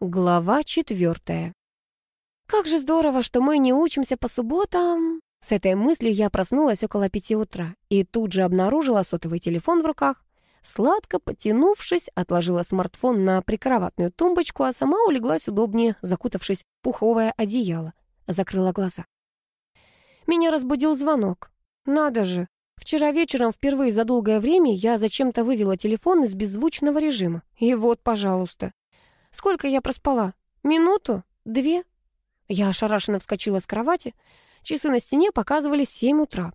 Глава четвертая. Как же здорово, что мы не учимся по субботам. С этой мыслью я проснулась около пяти утра и тут же обнаружила сотовый телефон в руках. Сладко потянувшись, отложила смартфон на прикроватную тумбочку, а сама улеглась удобнее, закутавшись в пуховое одеяло. Закрыла глаза. Меня разбудил звонок. Надо же, вчера вечером впервые за долгое время я зачем-то вывела телефон из беззвучного режима. И вот, пожалуйста. Сколько я проспала? Минуту? Две? Я ошарашенно вскочила с кровати. Часы на стене показывали семь утра.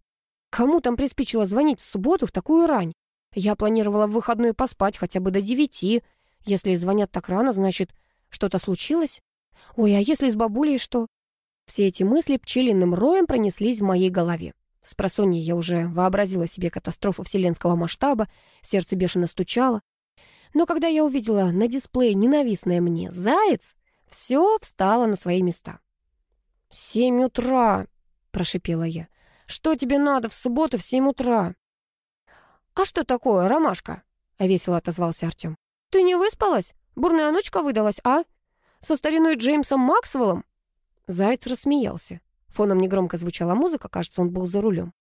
Кому там приспичило звонить в субботу в такую рань? Я планировала в выходной поспать хотя бы до девяти. Если звонят так рано, значит, что-то случилось? Ой, а если с бабулей что? Все эти мысли пчелиным роем пронеслись в моей голове. С просонья я уже вообразила себе катастрофу вселенского масштаба, сердце бешено стучало. Но когда я увидела на дисплее ненавистное мне «Заяц», все встало на свои места. «Семь утра!» — прошипела я. «Что тебе надо в субботу в семь утра?» «А что такое, ромашка?» — весело отозвался Артем. «Ты не выспалась? Бурная ночка выдалась, а? Со стариной Джеймсом Максвеллом?» Заяц рассмеялся. Фоном негромко звучала музыка, кажется, он был за рулем.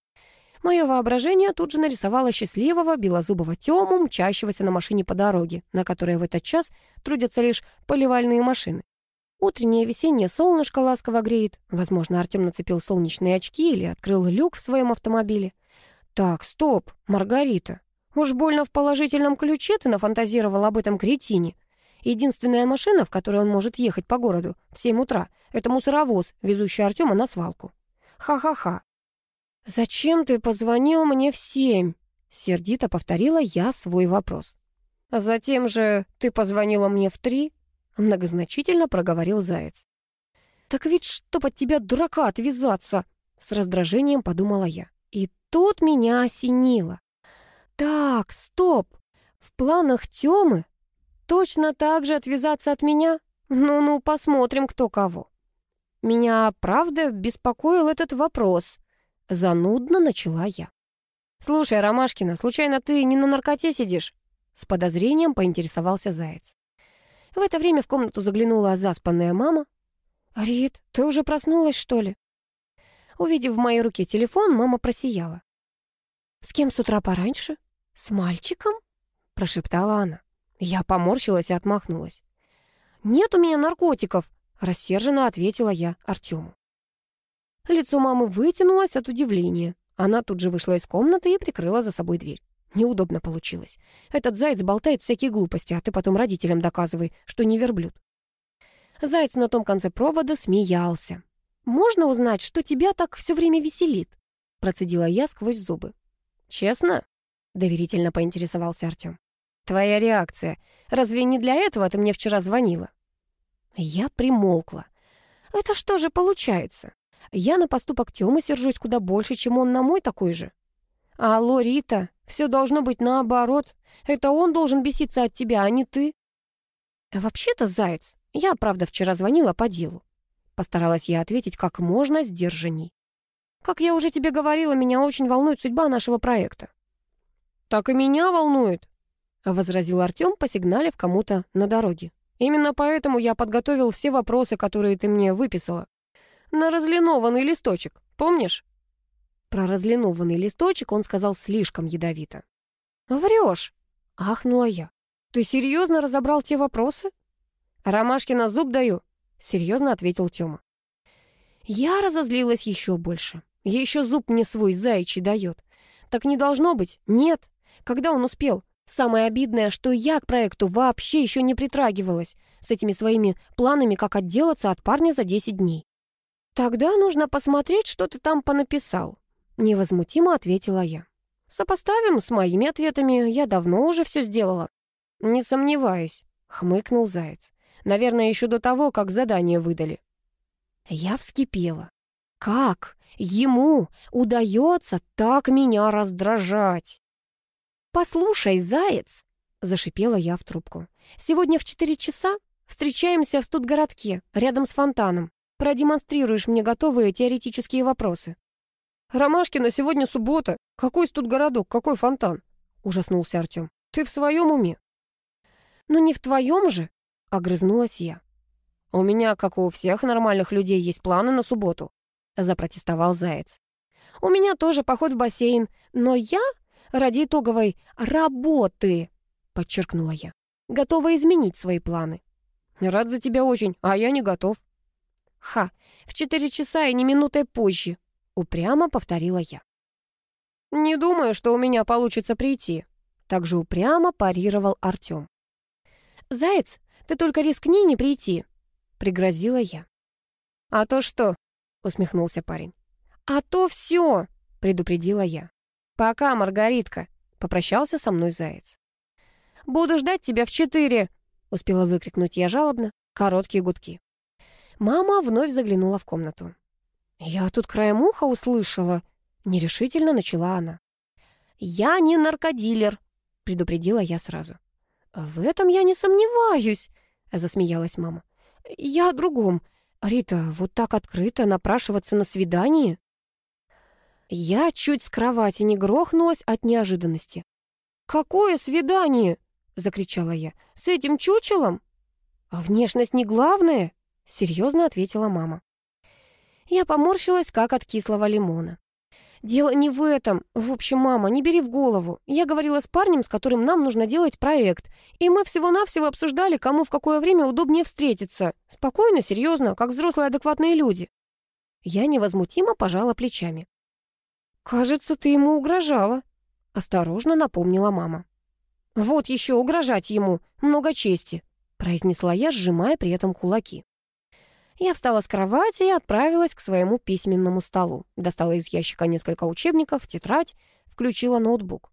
Мое воображение тут же нарисовало счастливого белозубого Тему, мчащегося на машине по дороге, на которой в этот час трудятся лишь поливальные машины. Утреннее весеннее солнышко ласково греет. Возможно, Артем нацепил солнечные очки или открыл люк в своем автомобиле. Так, стоп, Маргарита. Уж больно в положительном ключе ты нафантазировал об этом кретине. Единственная машина, в которой он может ехать по городу в 7 утра, это мусоровоз, везущий Артема на свалку. Ха-ха-ха. «Зачем ты позвонил мне в семь?» Сердито повторила я свой вопрос. «А затем же ты позвонила мне в три?» Многозначительно проговорил Заяц. «Так ведь чтоб от тебя, дурака, отвязаться!» С раздражением подумала я. И тут меня осенило. «Так, стоп! В планах Тёмы точно так же отвязаться от меня? Ну-ну, посмотрим, кто кого». Меня, правда, беспокоил этот вопрос. Занудно начала я. «Слушай, Ромашкина, случайно ты не на наркоте сидишь?» С подозрением поинтересовался Заяц. В это время в комнату заглянула заспанная мама. «Рит, ты уже проснулась, что ли?» Увидев в моей руке телефон, мама просияла. «С кем с утра пораньше? С мальчиком?» прошептала она. Я поморщилась и отмахнулась. «Нет у меня наркотиков!» рассерженно ответила я Артему. Лицо мамы вытянулось от удивления. Она тут же вышла из комнаты и прикрыла за собой дверь. Неудобно получилось. Этот заяц болтает всякие глупости, а ты потом родителям доказывай, что не верблюд. Заяц на том конце провода смеялся. «Можно узнать, что тебя так все время веселит?» Процедила я сквозь зубы. «Честно?» — доверительно поинтересовался Артем. «Твоя реакция. Разве не для этого ты мне вчера звонила?» Я примолкла. «Это что же получается? Я на поступок Тёмы сержусь куда больше, чем он на мой такой же. Алло, Рита, все должно быть наоборот. Это он должен беситься от тебя, а не ты. Вообще-то, Заяц, я, правда, вчера звонила по делу. Постаралась я ответить как можно сдержанней. Как я уже тебе говорила, меня очень волнует судьба нашего проекта. Так и меня волнует, возразил Артем, посигналив кому-то на дороге. Именно поэтому я подготовил все вопросы, которые ты мне выписала на разлинованный листочек, помнишь?» Про разлинованный листочек он сказал слишком ядовито. «Врешь!» — ахнула я. «Ты серьезно разобрал те вопросы?» «Ромашкина зуб даю», — серьезно ответил Тёма. Я разозлилась еще больше. Еще зуб мне свой заячий дает. Так не должно быть. Нет. Когда он успел? Самое обидное, что я к проекту вообще еще не притрагивалась с этими своими планами, как отделаться от парня за 10 дней. «Тогда нужно посмотреть, что ты там понаписал», — невозмутимо ответила я. «Сопоставим с моими ответами, я давно уже все сделала». «Не сомневаюсь», — хмыкнул Заяц. «Наверное, еще до того, как задание выдали». Я вскипела. «Как ему удается так меня раздражать?» «Послушай, Заяц», — зашипела я в трубку, «сегодня в четыре часа встречаемся в студгородке, рядом с фонтаном продемонстрируешь мне готовые теоретические вопросы». «Ромашкина, сегодня суббота. Какой тут городок, какой фонтан?» — ужаснулся Артем. «Ты в своем уме?» «Ну не в твоем же», — огрызнулась я. «У меня, как у всех нормальных людей, есть планы на субботу», — запротестовал Заяц. «У меня тоже поход в бассейн, но я ради итоговой работы», — подчеркнула я, «готова изменить свои планы». «Рад за тебя очень, а я не готов». «Ха, в четыре часа и не минутой позже», — упрямо повторила я. «Не думаю, что у меня получится прийти», — также упрямо парировал Артем. «Заяц, ты только рискни не прийти», — пригрозила я. «А то что?» — усмехнулся парень. «А то все!» — предупредила я. «Пока, Маргаритка!» — попрощался со мной заяц. «Буду ждать тебя в четыре!» — успела выкрикнуть я жалобно. Короткие гудки. Мама вновь заглянула в комнату. «Я тут краем уха услышала», — нерешительно начала она. «Я не наркодилер», — предупредила я сразу. «В этом я не сомневаюсь», — засмеялась мама. «Я о другом. Рита, вот так открыто напрашиваться на свидание?» Я чуть с кровати не грохнулась от неожиданности. «Какое свидание?» — закричала я. «С этим чучелом?» «А внешность не главное?» — серьезно ответила мама. Я поморщилась, как от кислого лимона. Дело не в этом. В общем, мама, не бери в голову. Я говорила с парнем, с которым нам нужно делать проект. И мы всего-навсего обсуждали, кому в какое время удобнее встретиться. Спокойно, серьезно, как взрослые адекватные люди. Я невозмутимо пожала плечами. «Кажется, ты ему угрожала», — осторожно напомнила мама. «Вот еще угрожать ему, много чести», — произнесла я, сжимая при этом кулаки. Я встала с кровати и отправилась к своему письменному столу. Достала из ящика несколько учебников, тетрадь, включила ноутбук.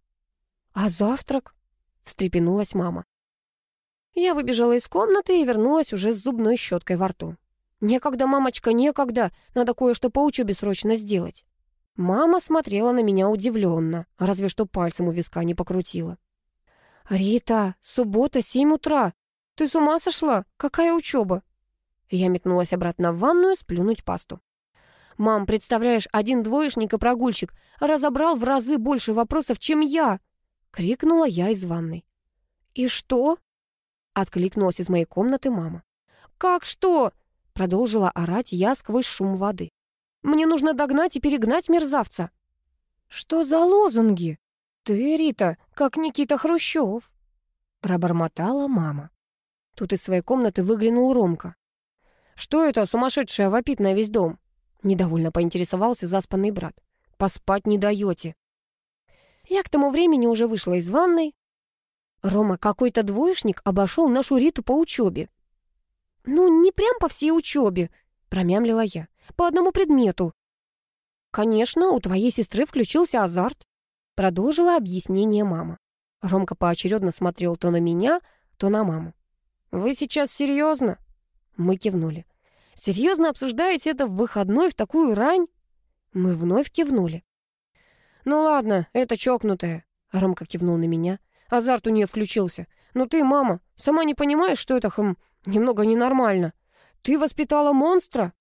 «А завтрак?» — встрепенулась мама. Я выбежала из комнаты и вернулась уже с зубной щеткой во рту. «Некогда, мамочка, некогда. Надо кое-что по учебе срочно сделать». Мама смотрела на меня удивленно, разве что пальцем у виска не покрутила. «Рита, суббота, семь утра. Ты с ума сошла? Какая учеба?» Я метнулась обратно в ванную сплюнуть пасту. «Мам, представляешь, один двоечник и прогульщик разобрал в разы больше вопросов, чем я!» — крикнула я из ванной. «И что?» — откликнулась из моей комнаты мама. «Как что?» — продолжила орать я сквозь шум воды. «Мне нужно догнать и перегнать мерзавца!» «Что за лозунги?» «Ты, Рита, как Никита Хрущев!» Пробормотала мама. Тут из своей комнаты выглянул Ромка. «Что это сумасшедшая вопит на весь дом?» Недовольно поинтересовался заспанный брат. «Поспать не даете». Я к тому времени уже вышла из ванной. Рома, какой-то двоечник обошел нашу Риту по учебе. «Ну, не прям по всей учебе», — промямлила я. «По одному предмету». «Конечно, у твоей сестры включился азарт», — продолжила объяснение мама. Ромка поочередно смотрел то на меня, то на маму. «Вы сейчас серьезно?» Мы кивнули. «Серьезно обсуждаете это в выходной в такую рань?» Мы вновь кивнули. «Ну ладно, это чокнутая», — Ромка кивнул на меня. Азарт у нее включился. «Ну ты, мама, сама не понимаешь, что это, хм, немного ненормально? Ты воспитала монстра?»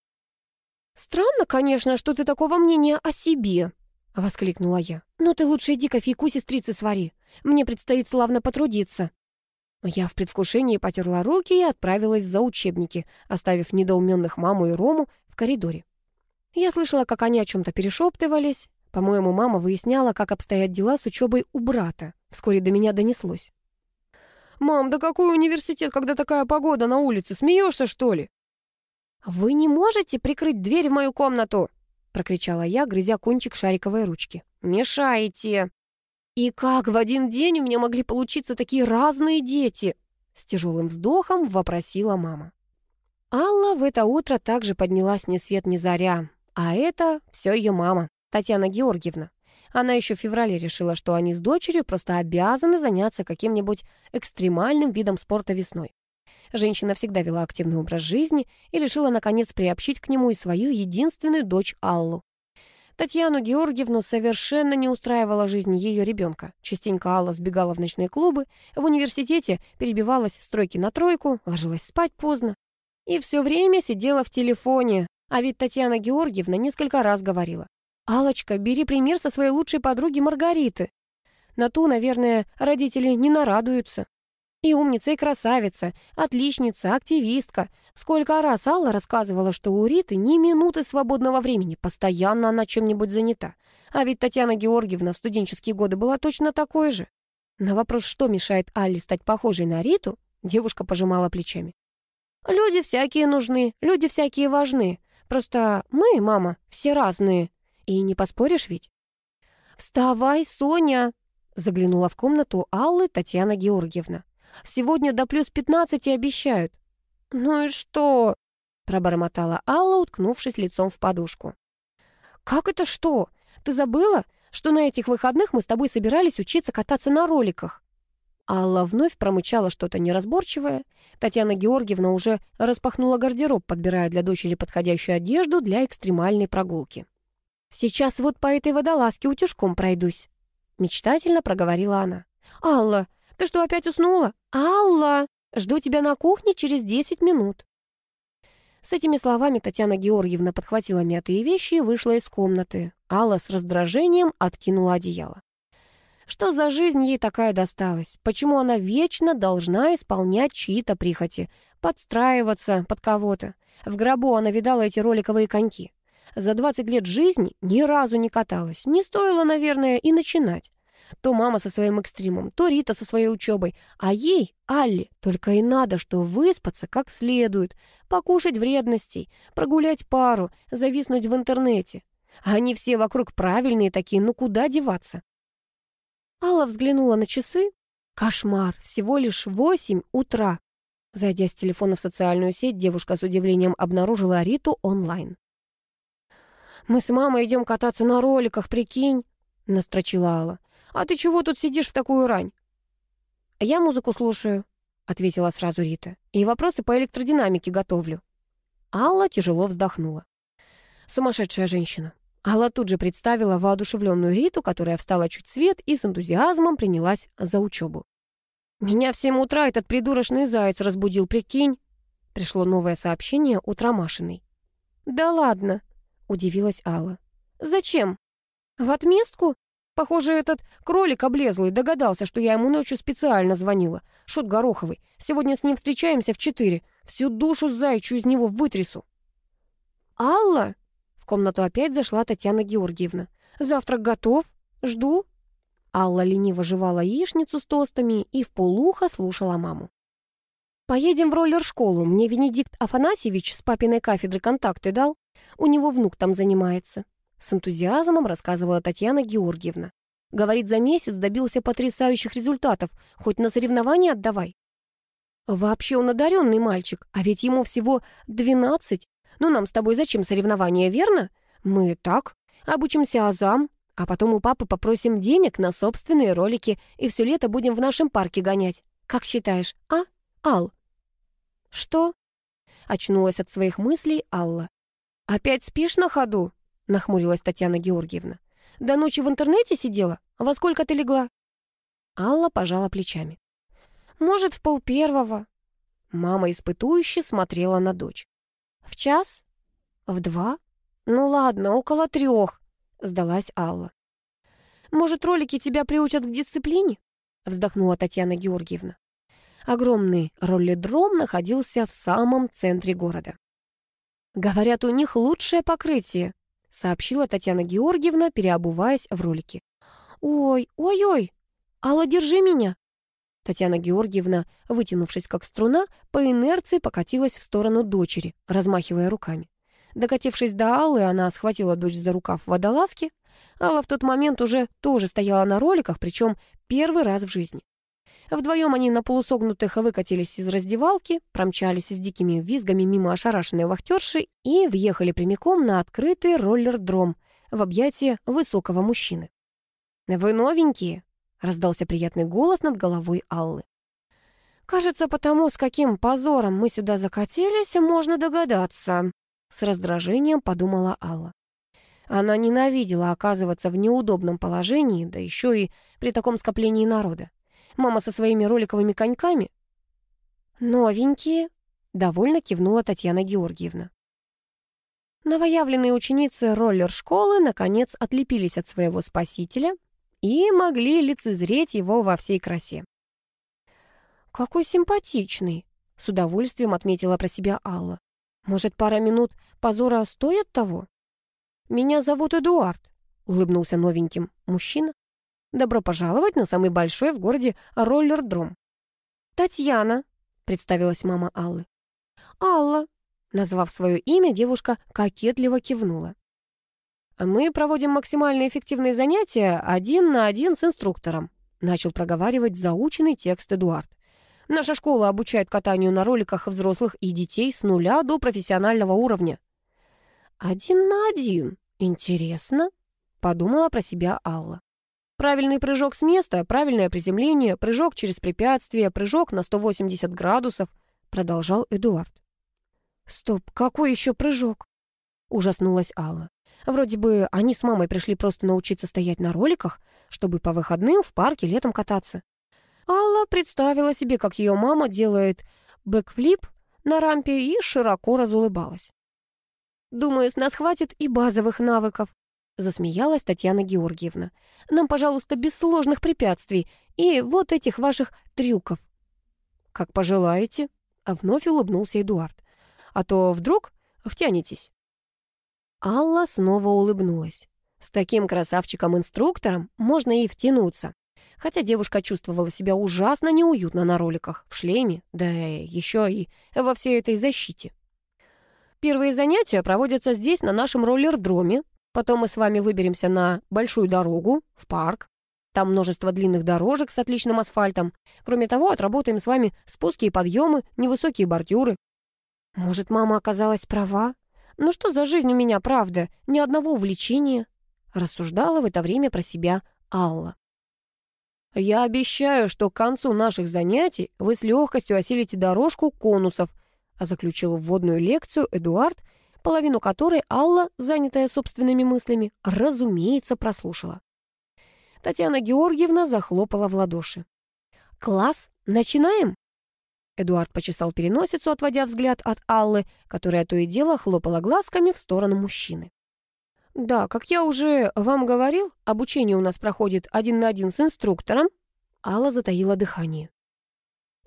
«Странно, конечно, что ты такого мнения о себе», — воскликнула я. «Но ты лучше иди кофейку сестрицы свари. Мне предстоит славно потрудиться». Я в предвкушении потерла руки и отправилась за учебники, оставив недоуменных маму и Рому в коридоре. Я слышала, как они о чем-то перешептывались. По-моему, мама выясняла, как обстоят дела с учебой у брата. Вскоре до меня донеслось. «Мам, да какой университет, когда такая погода на улице? Смеешься, что ли?» «Вы не можете прикрыть дверь в мою комнату?» — прокричала я, грызя кончик шариковой ручки. «Мешаете!» И как в один день у меня могли получиться такие разные дети? С тяжелым вздохом вопросила мама. Алла в это утро также поднялась ни свет ни заря. А это все ее мама, Татьяна Георгиевна. Она еще в феврале решила, что они с дочерью просто обязаны заняться каким-нибудь экстремальным видом спорта весной. Женщина всегда вела активный образ жизни и решила, наконец, приобщить к нему и свою единственную дочь Аллу. Татьяну Георгиевну совершенно не устраивала жизнь ее ребенка. Частенько Алла сбегала в ночные клубы, в университете перебивалась с тройки на тройку, ложилась спать поздно. И все время сидела в телефоне, а ведь Татьяна Георгиевна несколько раз говорила. «Аллочка, бери пример со своей лучшей подруги Маргариты. На ту, наверное, родители не нарадуются». И умница, и красавица, отличница, активистка. Сколько раз Алла рассказывала, что у Риты ни минуты свободного времени, постоянно она чем-нибудь занята. А ведь Татьяна Георгиевна в студенческие годы была точно такой же. На вопрос, что мешает Алле стать похожей на Риту, девушка пожимала плечами. «Люди всякие нужны, люди всякие важны. Просто мы, мама, все разные. И не поспоришь ведь?» «Вставай, Соня!» — заглянула в комнату Аллы Татьяна Георгиевна. Сегодня до плюс пятнадцати обещают». «Ну и что?» — пробормотала Алла, уткнувшись лицом в подушку. «Как это что? Ты забыла, что на этих выходных мы с тобой собирались учиться кататься на роликах?» Алла вновь промычала что-то неразборчивое. Татьяна Георгиевна уже распахнула гардероб, подбирая для дочери подходящую одежду для экстремальной прогулки. «Сейчас вот по этой водолазке утюжком пройдусь», — мечтательно проговорила она. «Алла, ты что, опять уснула? Алла, жду тебя на кухне через десять минут». С этими словами Татьяна Георгиевна подхватила мятые вещи и вышла из комнаты. Алла с раздражением откинула одеяло. Что за жизнь ей такая досталась? Почему она вечно должна исполнять чьи-то прихоти, подстраиваться под кого-то? В гробу она видала эти роликовые коньки. За 20 лет жизни ни разу не каталась. Не стоило, наверное, и начинать. То мама со своим экстримом, то Рита со своей учебой. А ей, Алле, только и надо, что выспаться как следует, покушать вредностей, прогулять пару, зависнуть в интернете. Они все вокруг правильные такие, ну куда деваться? Алла взглянула на часы. Кошмар, всего лишь восемь утра. Зайдя с телефона в социальную сеть, девушка с удивлением обнаружила Риту онлайн. «Мы с мамой идем кататься на роликах, прикинь», — настрочила Алла. «А ты чего тут сидишь в такую рань?» «Я музыку слушаю», — ответила сразу Рита. «И вопросы по электродинамике готовлю». Алла тяжело вздохнула. Сумасшедшая женщина. Алла тут же представила воодушевленную Риту, которая встала чуть свет и с энтузиазмом принялась за учебу. «Меня в семь утра этот придурочный заяц разбудил, прикинь!» Пришло новое сообщение от Ромашиной. «Да ладно!» — удивилась Алла. «Зачем? В отместку? Похоже, этот кролик облезлый догадался, что я ему ночью специально звонила. Шут Гороховый. Сегодня с ним встречаемся в четыре. Всю душу зайчу из него вытрясу. «Алла!» В комнату опять зашла Татьяна Георгиевна. «Завтрак готов? Жду?» Алла лениво жевала яичницу с тостами и в полухо слушала маму. «Поедем в роллер-школу. Мне Венедикт Афанасьевич с папиной кафедры контакты дал. У него внук там занимается. С энтузиазмом рассказывала Татьяна Георгиевна. Говорит, за месяц добился потрясающих результатов. Хоть на соревнования отдавай. Вообще он одаренный мальчик, а ведь ему всего двенадцать. Ну нам с тобой зачем соревнования, верно? Мы так, обучимся азам, а потом у папы попросим денег на собственные ролики и все лето будем в нашем парке гонять. Как считаешь, а, Ал? Что? Очнулась от своих мыслей Алла. Опять спишь на ходу? Нахмурилась Татьяна Георгиевна. «До ночи в интернете сидела? Во сколько ты легла?» Алла пожала плечами. «Может, в пол первого». Мама испытующе смотрела на дочь. «В час? В два? Ну ладно, около трех», — сдалась Алла. «Может, ролики тебя приучат к дисциплине?» — вздохнула Татьяна Георгиевна. Огромный роллидром находился в самом центре города. «Говорят, у них лучшее покрытие», сообщила Татьяна Георгиевна, переобуваясь в ролики. «Ой, ой-ой! Алла, держи меня!» Татьяна Георгиевна, вытянувшись как струна, по инерции покатилась в сторону дочери, размахивая руками. Докатившись до Аллы, она схватила дочь за рукав водолазки. Алла в тот момент уже тоже стояла на роликах, причем первый раз в жизни. Вдвоем они на полусогнутых выкатились из раздевалки, промчались с дикими визгами мимо ошарашенной вахтерши и въехали прямиком на открытый роллер-дром в объятия высокого мужчины. «Вы новенькие?» — раздался приятный голос над головой Аллы. «Кажется, потому, с каким позором мы сюда закатились, можно догадаться», — с раздражением подумала Алла. Она ненавидела оказываться в неудобном положении, да еще и при таком скоплении народа. Мама со своими роликовыми коньками?» «Новенькие», — довольно кивнула Татьяна Георгиевна. Новоявленные ученицы роллер-школы наконец отлепились от своего спасителя и могли лицезреть его во всей красе. какой симпатичный!» — с удовольствием отметила про себя Алла. «Может, пара минут позора стоит того?» «Меня зовут Эдуард», — улыбнулся новеньким мужчина. «Добро пожаловать на самый большой в городе роллердром». «Татьяна», — представилась мама Аллы. «Алла», — назвав свое имя, девушка кокетливо кивнула. «Мы проводим максимально эффективные занятия один на один с инструктором», — начал проговаривать заученный текст Эдуард. «Наша школа обучает катанию на роликах взрослых и детей с нуля до профессионального уровня». «Один на один? Интересно», — подумала про себя Алла. Правильный прыжок с места, правильное приземление, прыжок через препятствие, прыжок на 180 градусов, продолжал Эдуард. Стоп, какой еще прыжок? Ужаснулась Алла. Вроде бы они с мамой пришли просто научиться стоять на роликах, чтобы по выходным в парке летом кататься. Алла представила себе, как ее мама делает бэкфлип на рампе и широко разулыбалась. «Думаю, с нас хватит и базовых навыков», засмеялась Татьяна Георгиевна. «Нам, пожалуйста, без сложных препятствий и вот этих ваших трюков». «Как пожелаете», — а вновь улыбнулся Эдуард. «А то вдруг втянетесь». Алла снова улыбнулась. С таким красавчиком-инструктором можно и втянуться. Хотя девушка чувствовала себя ужасно неуютно на роликах, в шлеме, да еще и во всей этой защите. Первые занятия проводятся здесь, на нашем роллердроме, Потом мы с вами выберемся на большую дорогу, в парк. Там множество длинных дорожек с отличным асфальтом. Кроме того, отработаем с вами спуски и подъемы, невысокие бордюры. Может, мама оказалась права? Ну что за жизнь у меня, правда? Ни одного увлечения. Рассуждала в это время про себя Алла. Я обещаю, что к концу наших занятий вы с легкостью осилите дорожку конусов, а заключил вводную лекцию Эдуард, половину которой Алла, занятая собственными мыслями, разумеется, прослушала. Татьяна Георгиевна захлопала в ладоши. «Класс, начинаем?» Эдуард почесал переносицу, отводя взгляд от Аллы, которая то и дело хлопала глазками в сторону мужчины. «Да, как я уже вам говорил, обучение у нас проходит один на один с инструктором». Алла затаила дыхание.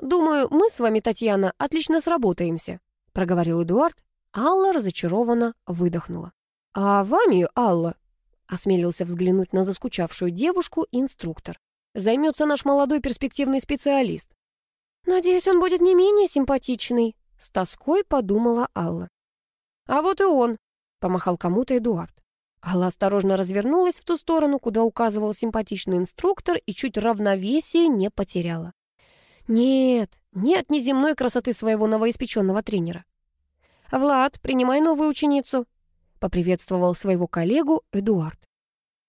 «Думаю, мы с вами, Татьяна, отлично сработаемся», — проговорил Эдуард, Алла разочарованно выдохнула. «А вами, Алла?» — осмелился взглянуть на заскучавшую девушку инструктор. «Займется наш молодой перспективный специалист». «Надеюсь, он будет не менее симпатичный», — с тоской подумала Алла. «А вот и он», — помахал кому-то Эдуард. Алла осторожно развернулась в ту сторону, куда указывал симпатичный инструктор, и чуть равновесие не потеряла. Нет, нет неземной красоты своего новоиспеченного тренера. «Влад, принимай новую ученицу», — поприветствовал своего коллегу Эдуард.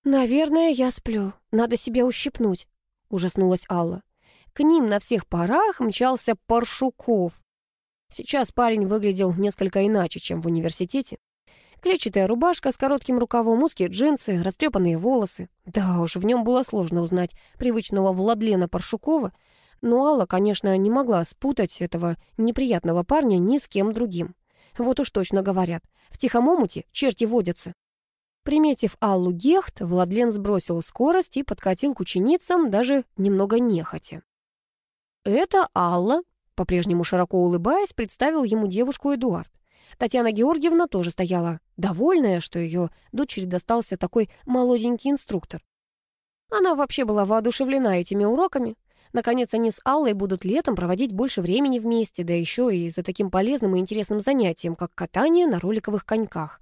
«Наверное, я сплю. Надо себя ущипнуть», — ужаснулась Алла. К ним на всех парах мчался Паршуков. Сейчас парень выглядел несколько иначе, чем в университете. Клетчатая рубашка с коротким рукавом, узкие джинсы, растрепанные волосы. Да уж, в нем было сложно узнать привычного Владлена Паршукова, но Алла, конечно, не могла спутать этого неприятного парня ни с кем другим. Вот уж точно говорят. В тихом омуте черти водятся. Приметив Аллу Гехт, Владлен сбросил скорость и подкатил к ученицам, даже немного нехотя. «Это Алла», — по-прежнему широко улыбаясь, представил ему девушку Эдуард. Татьяна Георгиевна тоже стояла, довольная, что ее дочери достался такой молоденький инструктор. Она вообще была воодушевлена этими уроками, Наконец, они с Аллой будут летом проводить больше времени вместе, да еще и за таким полезным и интересным занятием, как катание на роликовых коньках.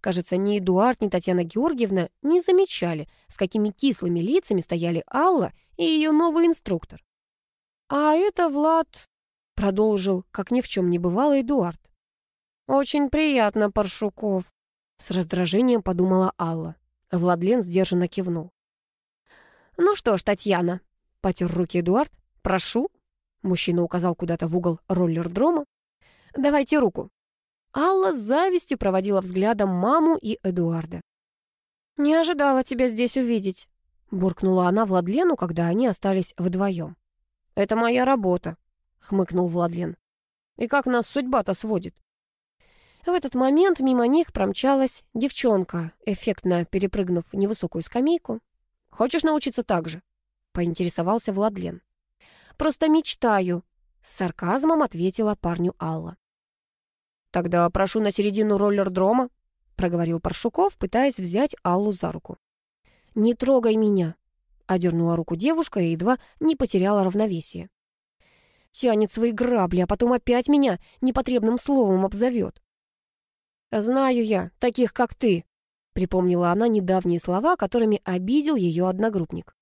Кажется, ни Эдуард, ни Татьяна Георгиевна не замечали, с какими кислыми лицами стояли Алла и ее новый инструктор. «А это Влад...» — продолжил, как ни в чем не бывало, Эдуард. «Очень приятно, Паршуков», — с раздражением подумала Алла. Владлен сдержанно кивнул. «Ну что ж, Татьяна», Потер руки Эдуард. «Прошу». Мужчина указал куда-то в угол роллер-дрома. «Давайте руку». Алла с завистью проводила взглядом маму и Эдуарда. «Не ожидала тебя здесь увидеть», — буркнула она Владлену, когда они остались вдвоем. «Это моя работа», — хмыкнул Владлен. «И как нас судьба-то сводит?» В этот момент мимо них промчалась девчонка, эффектно перепрыгнув невысокую скамейку. «Хочешь научиться так же?» — поинтересовался Владлен. «Просто мечтаю», С сарказмом ответила парню Алла. «Тогда прошу на середину роллер-дрома», — проговорил Паршуков, пытаясь взять Аллу за руку. «Не трогай меня», — одернула руку девушка и едва не потеряла равновесие. «Тянет свои грабли, а потом опять меня непотребным словом обзовет». «Знаю я, таких, как ты», — припомнила она недавние слова, которыми обидел ее одногруппник.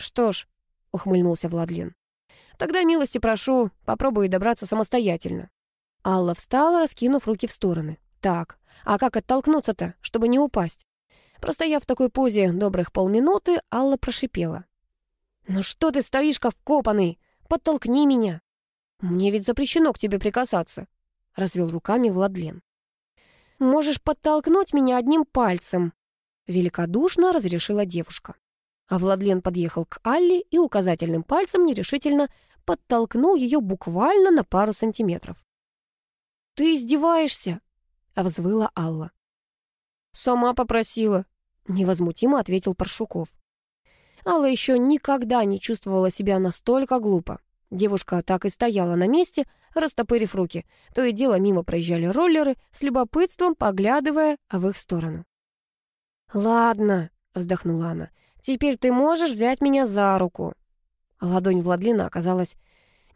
«Что ж», — ухмыльнулся Владлен, — «тогда милости прошу, попробую добраться самостоятельно». Алла встала, раскинув руки в стороны. «Так, а как оттолкнуться-то, чтобы не упасть?» Простояв в такой позе добрых полминуты, Алла прошипела. «Ну что ты стоишь, как вкопанный? Подтолкни меня!» «Мне ведь запрещено к тебе прикасаться», — развел руками Владлен. «Можешь подтолкнуть меня одним пальцем», — великодушно разрешила девушка. А Владлен подъехал к Алле и указательным пальцем нерешительно подтолкнул ее буквально на пару сантиметров. «Ты издеваешься?» — взвыла Алла. «Сама попросила», — невозмутимо ответил Паршуков. Алла еще никогда не чувствовала себя настолько глупо. Девушка так и стояла на месте, растопырив руки. То и дело мимо проезжали роллеры, с любопытством поглядывая в их сторону. «Ладно», — вздохнула она, — «теперь ты можешь взять меня за руку». Ладонь Владлина оказалась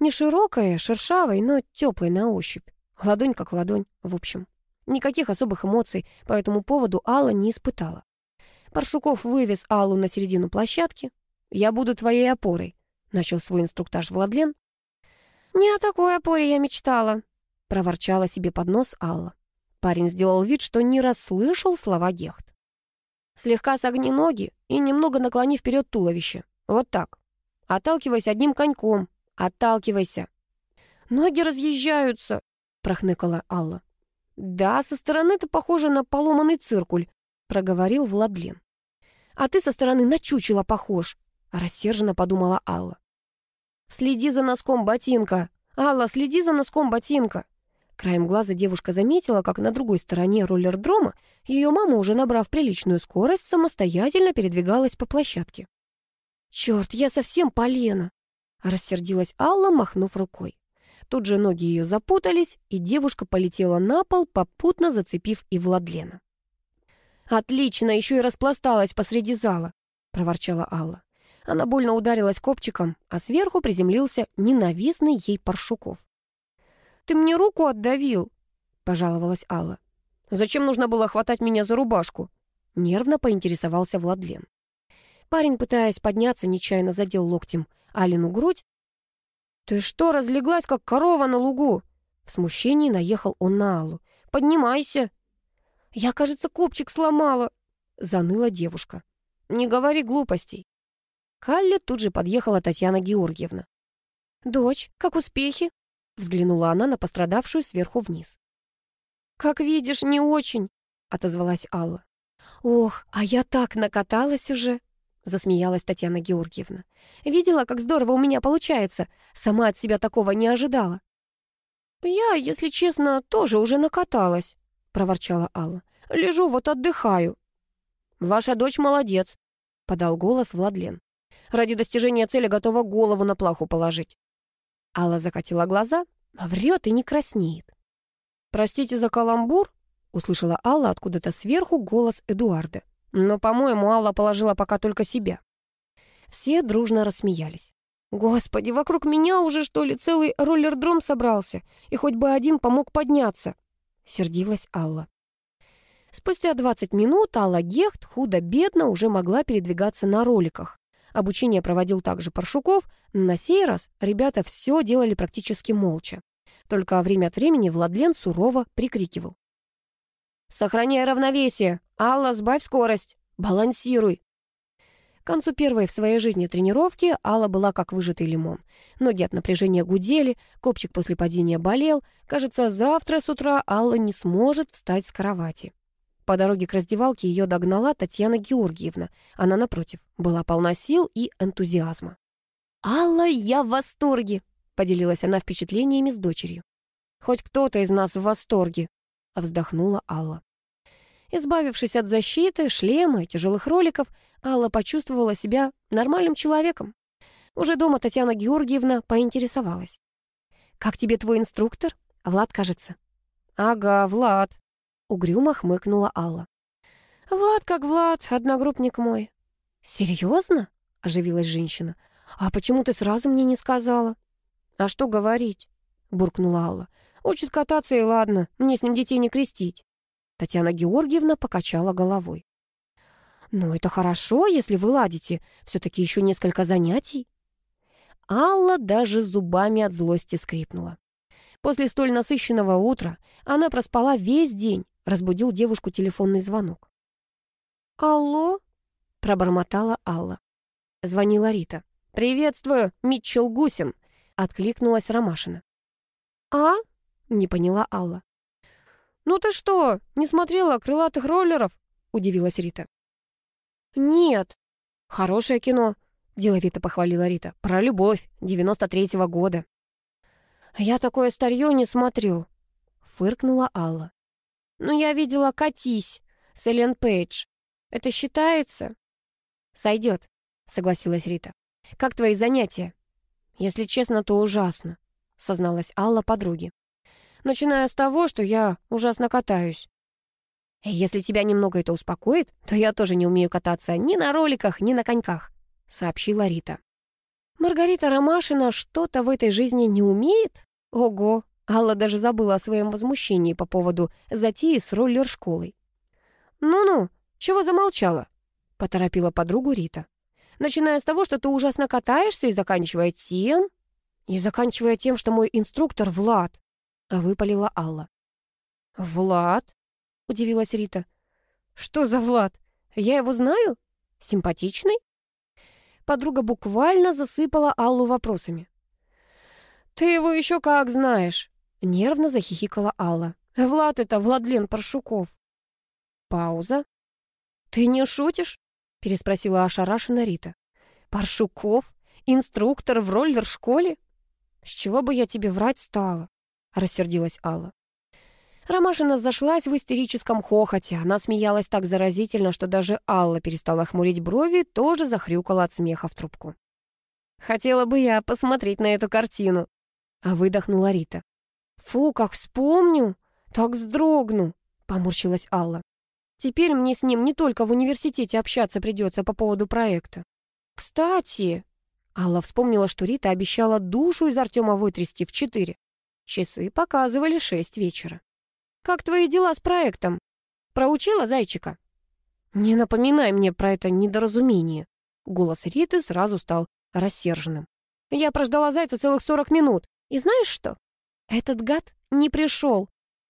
не широкая, шершавой, но теплой на ощупь. Ладонь как ладонь, в общем. Никаких особых эмоций по этому поводу Алла не испытала. Паршуков вывез Аллу на середину площадки. «Я буду твоей опорой», — начал свой инструктаж Владлен. «Не о такой опоре я мечтала», — проворчала себе под нос Алла. Парень сделал вид, что не расслышал слова Гехт. «Слегка согни ноги и немного наклони вперед туловище. Вот так. Отталкивайся одним коньком. Отталкивайся». «Ноги разъезжаются», — прохныкала Алла. «Да, со стороны ты похожа на поломанный циркуль», — проговорил Владлен. «А ты со стороны на чучело похож», — рассерженно подумала Алла. «Следи за носком ботинка! Алла, следи за носком ботинка!» Краем глаза девушка заметила, как на другой стороне роллердрома ее мама, уже набрав приличную скорость, самостоятельно передвигалась по площадке. «Черт, я совсем полена!» — рассердилась Алла, махнув рукой. Тут же ноги ее запутались, и девушка полетела на пол, попутно зацепив и Владлена. «Отлично, еще и распласталась посреди зала», — проворчала Алла. Она больно ударилась копчиком, а сверху приземлился ненавистный ей Паршуков. «Ты мне руку отдавил», — пожаловалась Алла. «Зачем нужно было хватать меня за рубашку?» Нервно поинтересовался Владлен. Парень, пытаясь подняться, нечаянно задел локтем Алину грудь. «Ты что, разлеглась, как корова на лугу?» В смущении наехал он на Аллу. «Поднимайся!» «Я, кажется, копчик сломала», — заныла девушка. «Не говори глупостей». К Алле тут же подъехала Татьяна Георгиевна. «Дочь, как успехи?» — взглянула она на пострадавшую сверху вниз. «Как видишь, не очень», — отозвалась Алла. «Ох, а я так накаталась уже!» — засмеялась Татьяна Георгиевна. «Видела, как здорово у меня получается? Сама от себя такого не ожидала». «Я, если честно, тоже уже накаталась», — проворчала Алла. «Лежу, вот отдыхаю». «Ваша дочь молодец», — подал голос Владлен. Ради достижения цели готова голову на плаху положить. Алла закатила глаза, врет и не краснеет. «Простите за каламбур», — услышала Алла откуда-то сверху голос Эдуарда. «Но, по-моему, Алла положила пока только себя». Все дружно рассмеялись. «Господи, вокруг меня уже, что ли, целый роллердром собрался, и хоть бы один помог подняться!» — сердилась Алла. Спустя 20 минут Алла Гехт худо-бедно уже могла передвигаться на роликах, Обучение проводил также Паршуков, на сей раз ребята все делали практически молча. Только время от времени Владлен сурово прикрикивал. «Сохраняй равновесие! Алла, сбавь скорость! Балансируй!» К концу первой в своей жизни тренировки Алла была как выжатый лимон. Ноги от напряжения гудели, копчик после падения болел. Кажется, завтра с утра Алла не сможет встать с кровати. По дороге к раздевалке ее догнала Татьяна Георгиевна. Она, напротив, была полна сил и энтузиазма. «Алла, я в восторге!» — поделилась она впечатлениями с дочерью. «Хоть кто-то из нас в восторге!» — вздохнула Алла. Избавившись от защиты, шлема и тяжелых роликов, Алла почувствовала себя нормальным человеком. Уже дома Татьяна Георгиевна поинтересовалась. Как тебе твой инструктор? Влад, кажется». «Ага, Влад», — угрюмо хмыкнула Алла. «Влад как Влад, одногруппник мой». «Серьезно?» — оживилась женщина. «А почему ты сразу мне не сказала?» «А что говорить?» — буркнула Алла. «Учит кататься, и ладно, мне с ним детей не крестить». Татьяна Георгиевна покачала головой. «Ну, это хорошо, если вы ладите. Все-таки еще несколько занятий». Алла даже зубами от злости скрипнула. После столь насыщенного утра она проспала весь день, разбудил девушку телефонный звонок. «Алло?» — пробормотала Алла. Звонила Рита. «Приветствую, Митчел Гусин!» — откликнулась Ромашина. «А?» — не поняла Алла. «Ну ты что, не смотрела «Крылатых роллеров»?» — удивилась Рита. «Нет». «Хорошее кино», — деловито похвалила Рита. «Про любовь, 93-го года». «Я такое старье не смотрю», — фыркнула Алла. «Ну, я видела «Катись» с Эллен Пейдж. Это считается?» «Сойдет», — согласилась Рита. «Как твои занятия?» «Если честно, то ужасно», — созналась Алла подруге. «Начиная с того, что я ужасно катаюсь. «Если тебя немного это успокоит, то я тоже не умею кататься ни на роликах, ни на коньках», — сообщила Рита. «Маргарита Ромашина что-то в этой жизни не умеет? Ого!» Алла даже забыла о своем возмущении по поводу затеи с роллер-школой. «Ну-ну, чего замолчала?» — поторопила подругу Рита. «Начиная с того, что ты ужасно катаешься, и заканчивая тем...» «И заканчивая тем, что мой инструктор Влад», — выпалила Алла. «Влад?» — удивилась Рита. «Что за Влад? Я его знаю? Симпатичный?» Подруга буквально засыпала Аллу вопросами. «Ты его еще как знаешь!» — нервно захихикала Алла. «Влад — это Владлен Паршуков». Пауза. «Ты не шутишь?» — переспросила ошарашенно Рита. «Паршуков? Инструктор в роллер-школе?» «С чего бы я тебе врать стала?» — рассердилась Алла. Ромашина зашлась в истерическом хохоте. Она смеялась так заразительно, что даже Алла перестала хмурить брови и тоже захрюкала от смеха в трубку. «Хотела бы я посмотреть на эту картину», — выдохнула Рита. «Фу, как вспомню, так вздрогну», — поморщилась Алла. «Теперь мне с ним не только в университете общаться придется по поводу проекта. Кстати...» Алла вспомнила, что Рита обещала душу из Артема вытрясти в четыре. Часы показывали шесть вечера. Как твои дела с проектом? Проучила зайчика?» «Не напоминай мне про это недоразумение». Голос Риты сразу стал рассерженным. «Я прождала зайца целых сорок минут. И знаешь что? Этот гад не пришел.